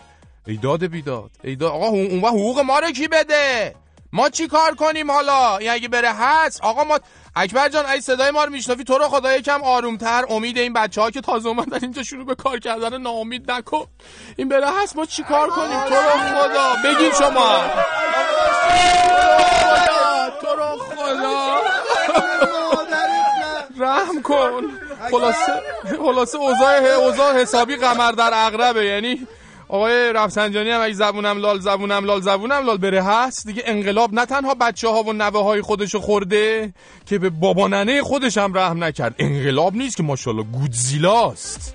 ایداد بیداد. ایداد آقا اون حقوق ما رو کی بده؟ ما چی کار کنیم حالا؟ این اگه بره هست آقا ما اکبر جان ای صدای ما رو میشنافی تو رو خدا یکم آرومتر. امید این بچه ها که تازه اومدن اینجا شروع به کار کردن ناامید نکن. این بره هست ما چی کار کنیم؟ تو رو خدا. بگین شما. تو رو خدا. رحم کن. خلاصه خلاصه اوضاع اوضاع حسابی قمر در اغربه. یعنی آقای رفسنجانی هم اگه زبونم لال زبونم لال زبونم لال بره هست؟ دیگه انقلاب نه تنها بچه ها و نوه های خودشو خورده که به بابا ننه خودش هم رحم نکرد. انقلاب نیست که ماشاءالله گودزیلاست.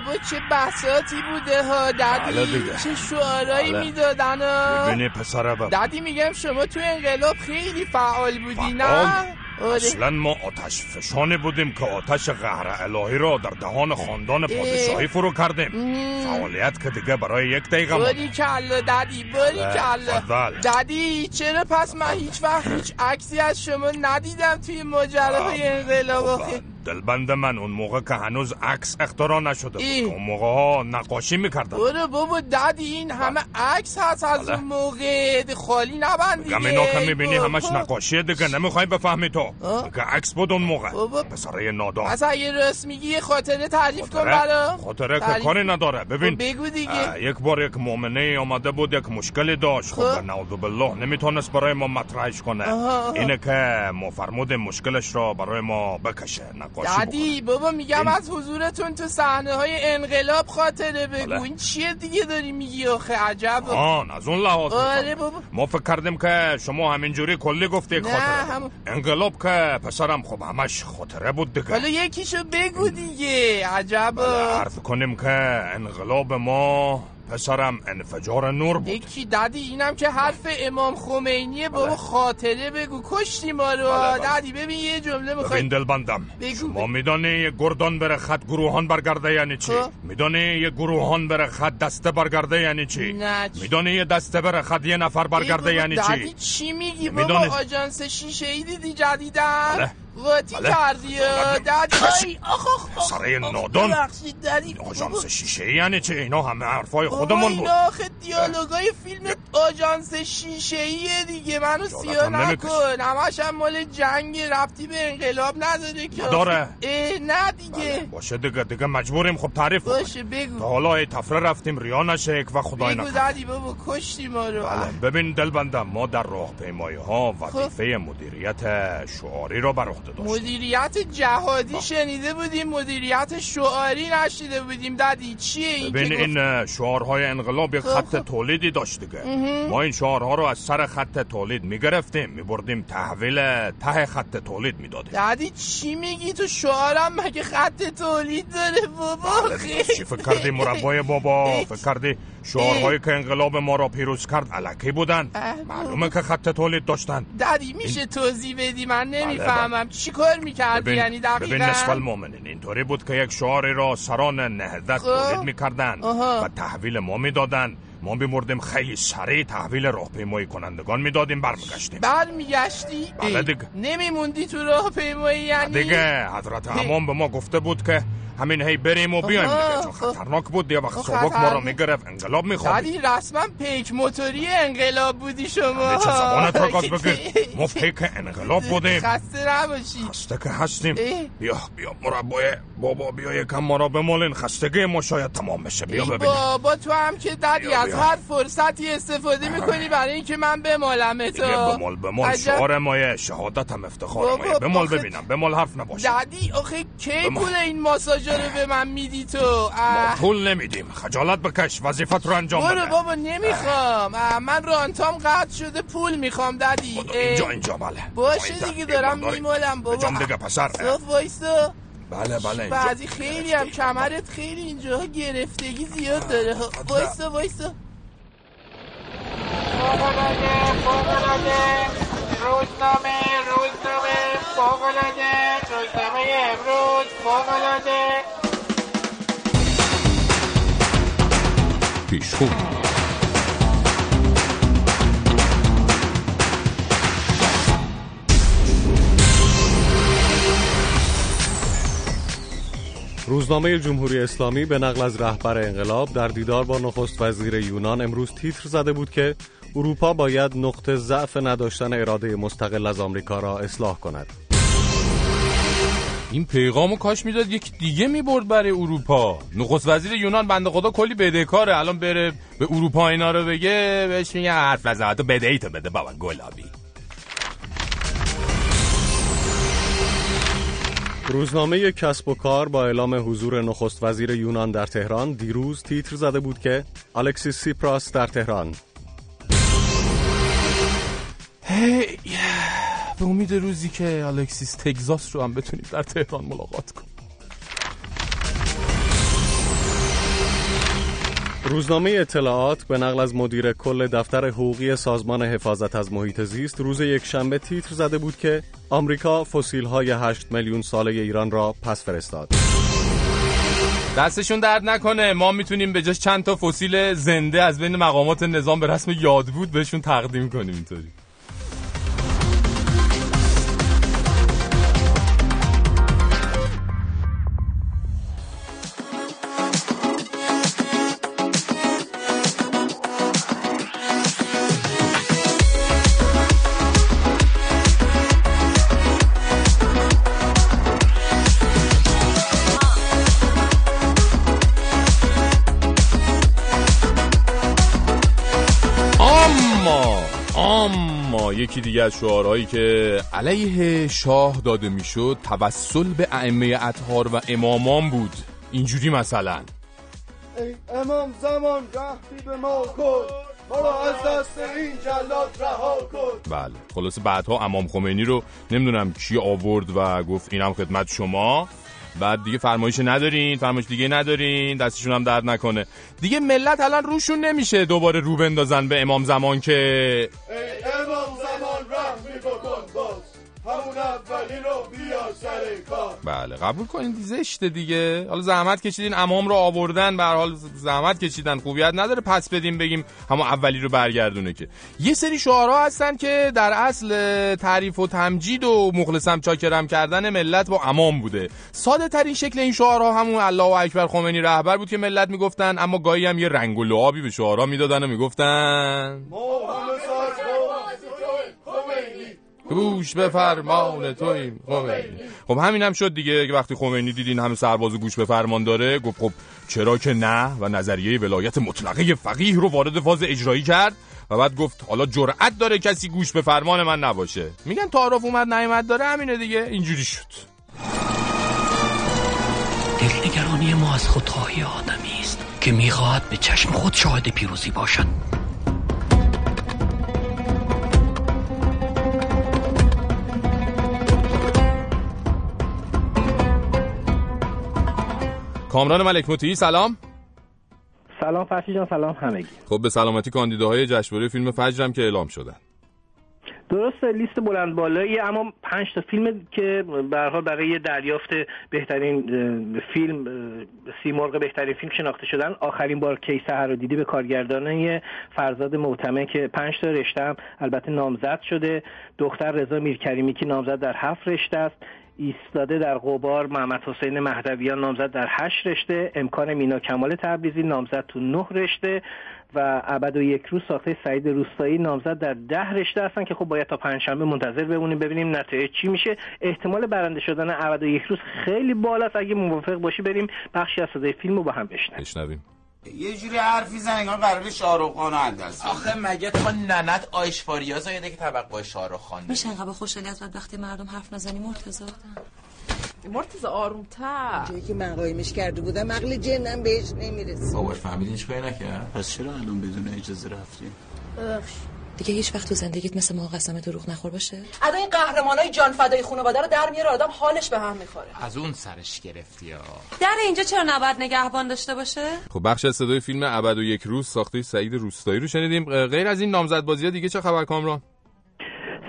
بابا چه بساتی بوده ها بله ددی. چه شعارهایی بله. می‌دادن ها ببینی پسر ددی میگم شما تو انقلاب خیلی فعال بودی نه؟ آره. اصلا ما آتش فشانی بودیم که آتش قهر الهی را در دهان خاندان پادشاهی فرو کردیم فعالیت که دیگه برای یک دقیقه باری. کلا ددی باری بله، کلا تفضل. ددی چرا پس من هیچ وقت هیچ عکسی از شما ندیدم توی ماجراهای انقلاب آخه دلبند من اون موقع که هنوز عکس اختراع نشده بود اون موقع ها نقاشی می‌کردن. برو بابا ددی این همه عکس هست از اون موقع. خالی نبند دیگه. گم اینا که می‌بینی بابا. همش نقاشیه دیگه نمی‌خوای بفهمی تو. که عکس بود اون موقع. بابا. پسرای نادان پس اگه راست میگی یه خاطره تعریف کن برا. خاطره که کاری نداره. ببین خب بگو دیگه. یک بار یک مؤمنه آمده بود یک مشکلی داشت. خب خب. نعوذ بالله نمی‌تونست برای ما مطرحش کنه. اینه که ما فرمودیم مشکلش را برای ما بکشه. ددی بابا میگم این- از حضورتون تو صحنه های انقلاب خاطره بگو. این چیه دیگه داری میگی آخه؟ عجب. آن از اون لحاظ آره. بابا. ما فکر کردیم که شما همینجوری کلی گفتی خاطره. همون- انقلاب که پسرم خب همش خاطره بود دیگه. حالا یکیشو بگو دیگه. عجب. عرض کنیم که انقلاب ما پسرم انفجار نور بود. یکی ددی اینم که حرف امام خمینیه بابا خاطره بگو. کشتی ما رو. بله، بله. ددی ببین یه جمله ببین می‌خوای دل بندم شما میدانی یه گردان بره خط گروهان برگرده یعنی چی؟ خب. میدانی یه گروهان بره خط دسته برگرده یعنی چی؟ نه، چی؟ میدانی یه دسته بره خط یه نفر برگرده یعنی چی؟ چی میگی؟ بابا آژانس شیشه ای دیدی جدیدن بله. قاطی بله. کردی ددی آی، آخ. سره نادان. آژانس شیشه یعنی چی؟ اینا همه حرفای خودمون بود. اینا آخه دیالوگای فیلم آژانس شیشه ایه دیگه. منو نمی‌کشی. نکن. همش هم مال جنگ ربطی به انقلاب نداره که. نداره. اه نه دیگه. باشه دیگه دیگه مجبوریم. خب تعریف. باشه بگو. تا حالا ای تفره رفتیم. ریا نشه و خدای بگو نکنه ددی بابا کشتی ما رو. بله. ببین دل بندم ما در راهپیمایی ها وظیفه مدیریت شعاری را بر مدیریت جهادی شنیده بودیم مدیریت شعاری نشیده بودیم. ددی چیه این ببین این شعارهای انقلاب یک خب، خط خب. تولیدی داشت دیگه. ما این شعارها رو از سر خط تولید می‌گرفتیم میبردیم تحویل ته خط تولید می‌دادیم. ددی چی میگی تو شعارم؟ مگه خط تولید داره بابا؟ بله چی فکر کردی؟ مربای بابا فکر کردی؟ شعارهایی که انقلاب ما را پیروز کرد علکی بودن معلومه که خط تولید داشتن ددی میشه توضیح بدی؟ من نمی‌فهمم. چی کار می‌کردی؟ ببین, یعنی ببین دقیقا نصف المؤمنین اینطوری بود که یک شعاری را سران نهضت خب. تولید می‌کردن. و تحویل ما می‌دادن ما میمردیم خیلی سریع تحویل راهپیمایی کنندگان می‌دادیم برمیگشتیم. برمیگشتی؟ بله دیگه. نمیموندی تو راه پیمایی یعنی دیگه حضرت امام به ما گفته بود که همین هی بریم و بیایم دیگه. چون خطرناک بود یه وقت خب سبک ما را خطرناک. می‌گرفت انقلاب میخوابید. ددی رسما پیک موتوری انقلاب بودی شما. چه زبانت را گاز بگیر. ما پیک انقلاب بودیم. خسته نباشی خسته که هستیم. بیا بیا مربای بابا بیا یکم ما را بمالین خستگی ما شاید تمام بشه. بیا ببینیم. بابا تو هم که ددی بیا، از. هر فرصتی استفاده می‌کنی برای اینکه من بمالم تو. بمال بمال. شعار مایه شهادت هم افتخار مایه بمال ببینم. بمال حرف نباشه. ددی آخه کی. پول این ماساژا رو به من میدی تو؟ ما. پول نمیدیم. خجالت بکش. وظیفت رو انجام برو بده. بابا نمی‌خوام. اه، من رانتام قطع شده. پول می‌خوام ددی. اینجا اینجا بله. باشه دیگه دارم. میمالم بابا. بجام دیگه پسر. صاف وایسا. بله بله اینجا. بعضی خیلی هم کمرت خیلی اینجا گرفتگی زیاد داره. فوقلاده فوقلاده روزنامه فوقلاده روزنامه امروز روزنامه جمهوری اسلامی به نقل از رهبر انقلاب در دیدار با نخست وزیر یونان امروز تیتر زده بود که اروپا باید نقطه ضعف نداشتن اراده مستقل از آمریکا را اصلاح کند. این پیغامو کاش می‌داد یکی دیگه می‌برد برای اروپا. نخست وزیر یونان بنده خدا کلی بدهکاره الان بره به اروپا اینا رو بگه بهش میگه حرف نزن. تو بدهیتو بده بابا گلابی. روزنامه کسب و کار با اعلام حضور نخست وزیر یونان در تهران دیروز تیتر زده بود که الکسیس سیپراس در تهران. هی به امید روزی که الکسیس تگزاس رو هم بتونیم در تهران ملاقات کنیم. روزنامه اطلاعات به نقل از مدیر کل دفتر حقوقی سازمان حفاظت از محیط زیست روز یکشنبه تیتر زده بود که آمریکا فسیل های 8 میلیون ساله ایران را پس فرستاد. دستشون درد نکنه. ما می‌تونیم به جاش چند تا فسیل زنده از بین مقامات نظام به رسم یادبود بهشون تقدیم کنیم اینطوری. از شعارهایی که علیه شاه داده می‌شد توسل به ائمه اطهار و امامان بود. اینجوری مثلا. ای امام زمان رحمی به ما کن. ما را از دست این جلاد رها کن. بله خلاصه بعدها امام خمینی رو نمی‌دونم کی آورد و گفت اینم خدمت شما. بعد دیگه فرمایش ندارین فرمایش دیگه ندارین دستشون هم درد نکنه. دیگه ملت الان روشون نمیشه دوباره رو بندازن به امام زمان که ای امام همون اولی رو بیا سر کار. بله قبول کنین زشته دیگه. حالا زحمت کشیدین امام رو آوردن به هر حال زحمت کشیدن خوبیت نداره. پس بدیم بگیم همون اولی رو برگردونه که. یه سری شعارها هستن که در اصل تعریف و تمجید و مخلصم چاکرم کردن ملت با امام بوده. ساده ترین شکل این شعارها همون الله اکبر خمینی رهبر بود که ملت می‌گفتن اما گاهی هم یه رنگ و لعابی به شعارها می‌دادن و می‌گفتن. گوش به فرمان تویم خمینی. خب همین هم شد دیگه که وقتی خمینی دیدین همه سرباز گوش به فرمان داره گفت خب چرا که نه؟ و نظریه ولایت مطلقه فقیه رو وارد فاز اجرایی کرد و بعد گفت حالا جرأت داره کسی گوش به فرمان من نباشه. میگن تعارف اومد نیومد داره همینه دیگه اینجوری شد. دلنگرانی ما از خودخواهی آدمی است که می‌خواهد به چشم خود شاهد پیروزی باشد. کامران ملک مطیعی سلام. سلام فرشی جان سلام همگی. خب به سلامتی کاندیداهای جشنواره فیلم فجرم که اعلام شدن. درسته لیست بلند بالایی اما پنج تا فیلم که حال برای دریافت بهترین فیلم اه، سیمرغ بهترین فیلم شناخته شدن. آخرین بار کی سحر رو دیدی به کارگردانی فرزاد معتمه که پنج تا رشته هم البته نامزد شده. دختر رضا میرکریمی که نامزد در هفت رشته است. ایستاده در قبار محمد حسین مهدویان نامزد در هشت رشته امکان مینا کمال تبریزی نامزد تو نه رشته و ابد و یک روز ساخته سعید روستایی نامزد در ده رشته هستن که خب باید تا پنجشنبه منتظر بمونیم ببینیم نتایج چی میشه. احتمال برنده شدن ابد و یک روز خیلی بالاست. اگه موافق باشی بریم بخشی از صدای فیلم رو با هم بشنویم. یه جوری حرفی زن انگار قرار شاهرخ خان رو اندازه آخه مگه تو ننت آیش فاریاز یاده که طبق با شاهرخ خان؟ میشه انقدر خوشحالی از وقتی مردم حرف نزنی مرتضی؟ مرتضی آرومتر. جایی که من قایمش کرده بودم عقل جنم بهش نمی‌رسه باباش فهمیدین هیچ کاری نکرد؟ پس چرا الان بدون اجازه رفتیم دیگه هیچ وقت تو زندگیت مثل ما قسم دروغ نخور باشه؟ ادا این قهرمانای جان فدای خانواده رو در میاره آدم حالش به هم می‌خوره. از اون سرش گرفتی ها. در اینجا چرا نباید نگهبان داشته باشه؟ خب بخش از صدای فیلم ابد و یک روز ساخته سعید روستایی رو شنیدیم. غیر از این نامزد بازی دیگه چه خبر کامران؟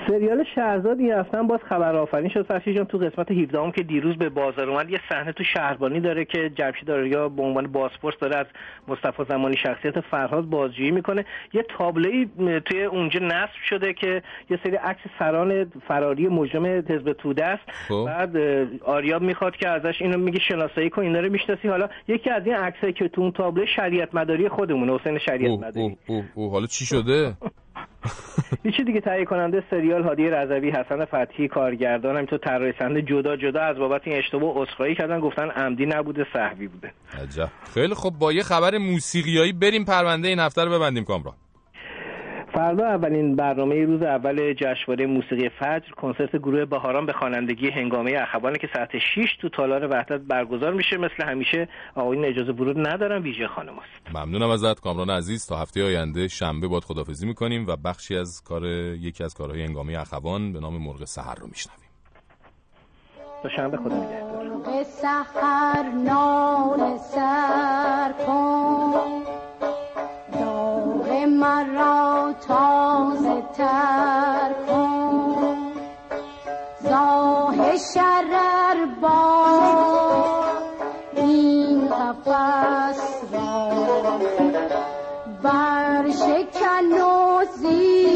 سریال شهرزاد این هفته باز خبر آفرین شد. فرشی جان تو قسمت 17 هم که دیروز به بازار اومد یه صحنه تو شهربانی داره که جمشید آریا به عنوان بازپرس داره از مصطفی زمانی شخصیت فرهاد بازجویی می‌کنه. یه تابلوی توی اونجا نصب شده که یه سری عکس سران فراری مجرم حزب توده است. خب. بعد آریا می‌خواد که ازش اینو میگه شناسایی کن اینا رو می‌شناسی. حالا یکی از این عکسایی که تو اون تابلو شریعت مداری خودمونه حسین شریعت مداری اوه اوه اوه حالا چی شده؟ یکی دیگه تهیه کننده سریال هادی رضوی حسن فتحی کارگردان همینطور طراح صحنه جدا جدا از بابت این اشتباه عذرخواهی کردن گفتن عمدی نبوده صحوی بوده. عجب. خیلی خب با یه خبر موسیقیایی بریم پرونده این هفته رو ببندیم کامران. فردا اولین برنامه روز اول جشنواره موسیقی فجر کنسرت گروه بهاران به خوانندگی هنگامه اخوانه که ساعت 6 تو تالار وحدت برگزار میشه. مثل همیشه آقایون اجازه ورود ندارن ویژه خانم است ممنونم ازت کامران عزیز. تا هفته آینده شنبه باد خدافزی می‌کنیم و بخشی از کار یکی از کارهای هنگامه اخوان به نام مرغ سحر رو میشنویم. تا شنبه خدا نگهدار. به سحر نان سر کن. مرا تازه تر کن. زاه شرر با این قفص را برشکن و زیر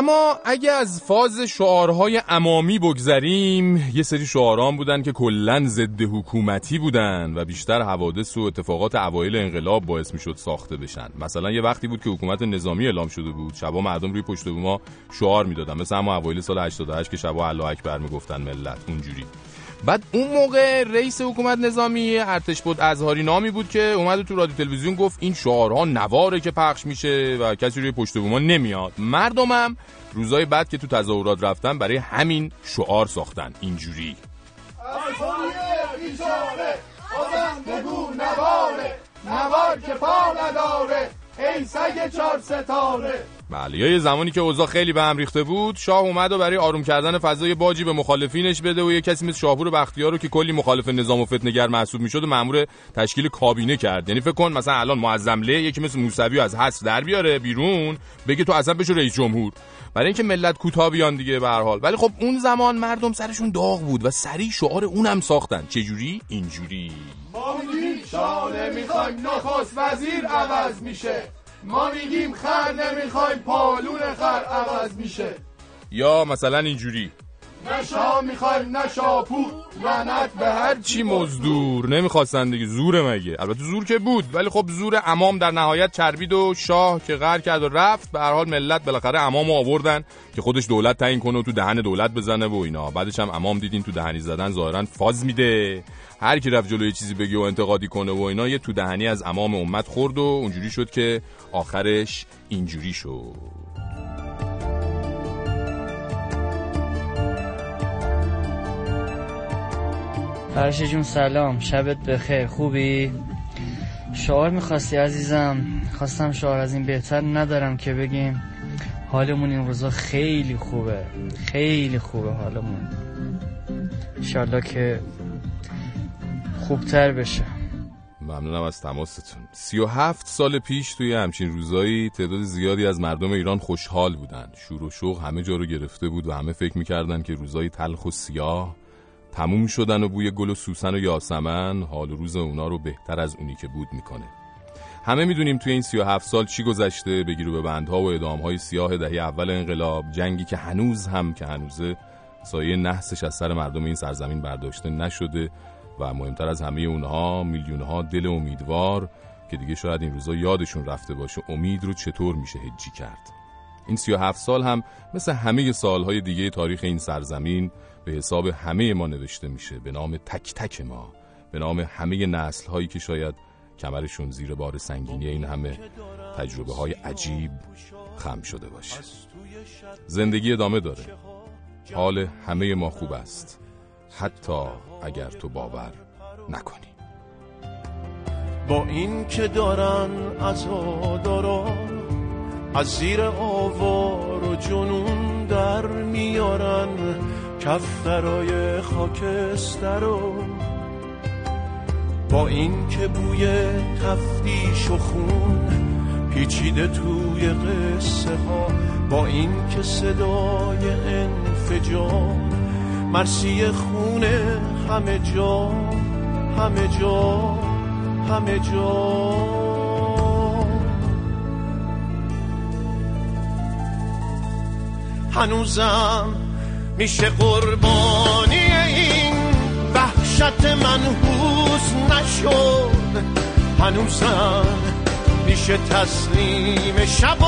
اما اگه از فاز شعارهای امامی بگذریم یه سری شعاران بودن که کلا ضد حکومتی بودن و بیشتر حوادث و اتفاقات اوایل انقلاب باعث می‌شد ساخته بشن. مثلا یه وقتی بود که حکومت نظامی اعلام شده بود. شبا مردم روی پشت بوما شعار می‌دادن. مثل همون اوایل سال 88 که شبا الله اکبر می‌گفتن ملت. اونجوری. بعد اون موقع رئیس حکومت نظامی ارتش بود ازهاری نامی بود که اومد تو رادیو تلویزیون گفت این شعارها نواره که پخش میشه و کسی روی پشت بوما نمیاد. مردمم روزای بعد که تو تظاهرات رفتن برای همین شعار ساختن. اینجوری. نوار که پا نداره. ای سگ چار ستاره. بله یه زمانی که اوضاع خیلی به هم ریخته بود شاه اومد و برای آروم کردن فضای باجی به مخالفینش بده و یه کسی مثل شاپور بختیار رو که کلی مخالف نظام و فتنگر محسوب می‌شد و مأمور تشکیل کابینه کرد. یعنی فکر کن مثلا الان معظمله یکی مثل موسوی از حذف در بیاره بیرون بگه تو اصلا بشو رئیس جمهور. برای اینکه ملت کوتاه بیان دیگه به هر حال. ولی خب اون زمان مردم سرشون داغ بود و سری شعار اونم ساختن. چه جوری؟ اینجوری. ما میگیم شاله می‌خوایم نخست وزیر عوض میشه. ما میگیم خر نمی‌خوایم پالون خر عوض میشه. یا مثلا اینجوری. نه شاه می‌خوایم نه شاپور لعنت به هر چی. مزدور؟ نمی‌خواستن دیگه. زوره مگه؟ البته زور که بود ولی خب زور امام در نهایت چربید و شاه که قهر کرد و رفت. به هر حال ملت بالاخره امامو آوردن که خودش دولت تعیین کنه و تو دهن دولت بزنه و اینا. بعدش هم امام دیدین تو دهنی زدن ظاهرا فاز میده. هر کی رفت جلوی چیزی بگه و انتقادی کنه و اینا یه تو دهنی از امام امت خورد و اونجوری شد که آخرش اینجوری شد. فرشه جون سلام. شبت بخیر. خوبی؟ شعار می‌خواستی عزیزم؟ خواستم شعار از این بهتر ندارم که بگیم حالمون این روزا خیلی خوبه. خیلی خوبه حالمون. انشالله که خوبتر بشه. ممنونم از تماستون. سی و هفت سال پیش توی همچین روزایی تعداد زیادی از مردم ایران خوشحال بودن. شور و شوق همه جا رو گرفته بود و همه فکر می‌کردن که روزای تلخ و سیاه تموم شدن و بوی گل و سوسن و یاسمن حال و روز اونا رو بهتر از اونی که بود می‌کنه. همه می‌دونیم توی این 37 سال چی گذشته بگیرو به بندها و ادامهای سیاه دهه اول انقلاب جنگی که هنوز هم که هنوزه سایه نحسش از سر مردم این سرزمین برداشته نشده و مهمتر از همه اونها میلیونها دل امیدوار که دیگه شاید این روزا یادشون رفته باشه امید رو چطور میشه هجی کرد. این 37 سال هم مثل همه سالهای دیگه تاریخ این سرزمین به حساب همه ما نوشته میشه به نام تک تک ما به نام همه نسل هایی که شاید کمرشون زیر بار سنگینی این همه تجربه های عجیب خم شده باشه. زندگی ادامه داره. حال همه ما خوب است. حتی اگر تو باور نکنی. با این که دارن عزاداران از زیر آوار و جنون در میارن کفترای خاکستر و با این که بوی تفتیش و خون پیچیده توی قصه ها با این که صدای انفجار مرسی خونه همه جا همه جا همه جا. هنوزم میشه قربانی این وحش وحشت منحوس نشد. هنوزم میشه تسلیم شب و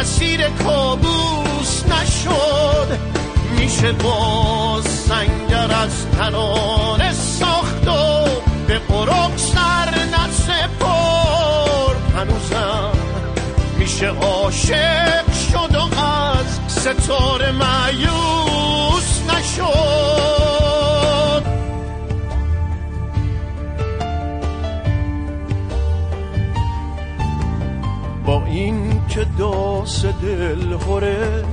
اسیر کابوس نشد. میشه با سنگر از ترانه ساخت و به قرق سر نسپرد هنوزم میشه عاشق شد و از ستاره معیوس نشد. با این که داس دل هره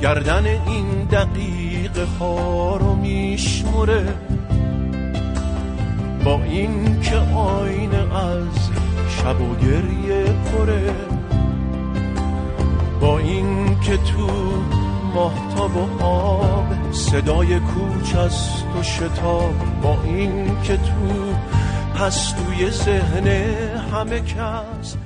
گردن این دقیقه ها رو با این که آینه از شب و گریه پره با این که تو ماهتاب و آب صدای کوچ است و شتاب با این که تو پستوی ذهن همه کس